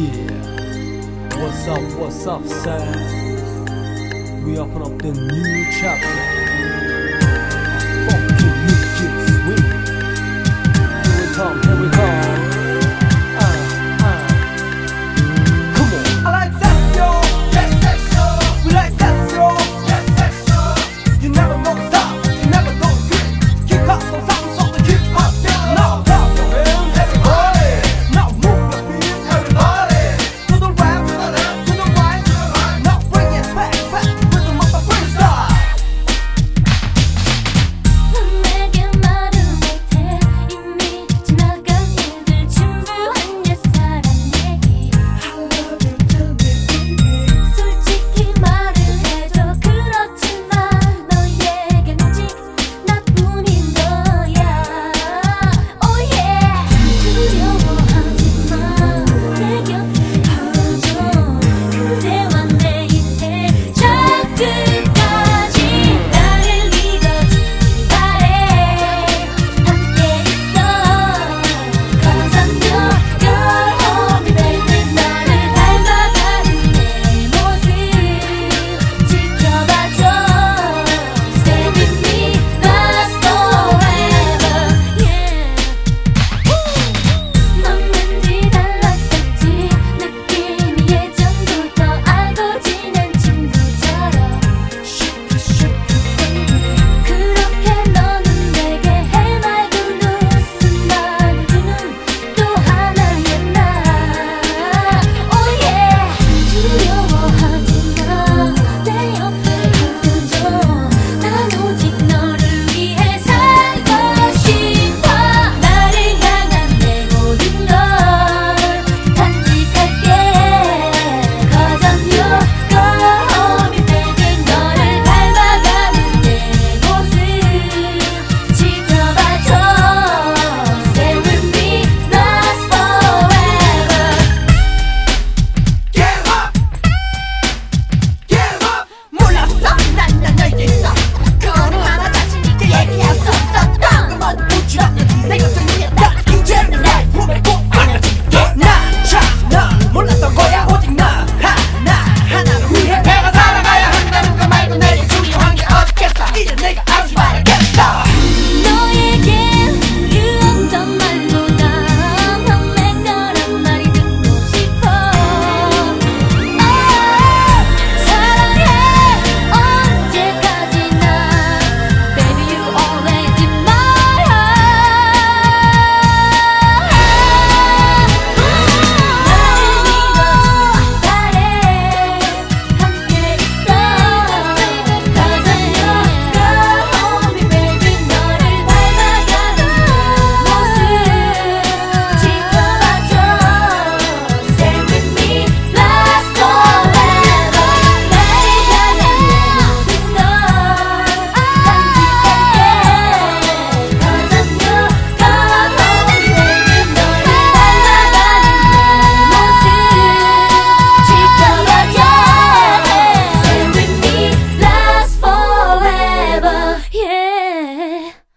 Yeah, what's up, what's up, son? We open up the new chapter.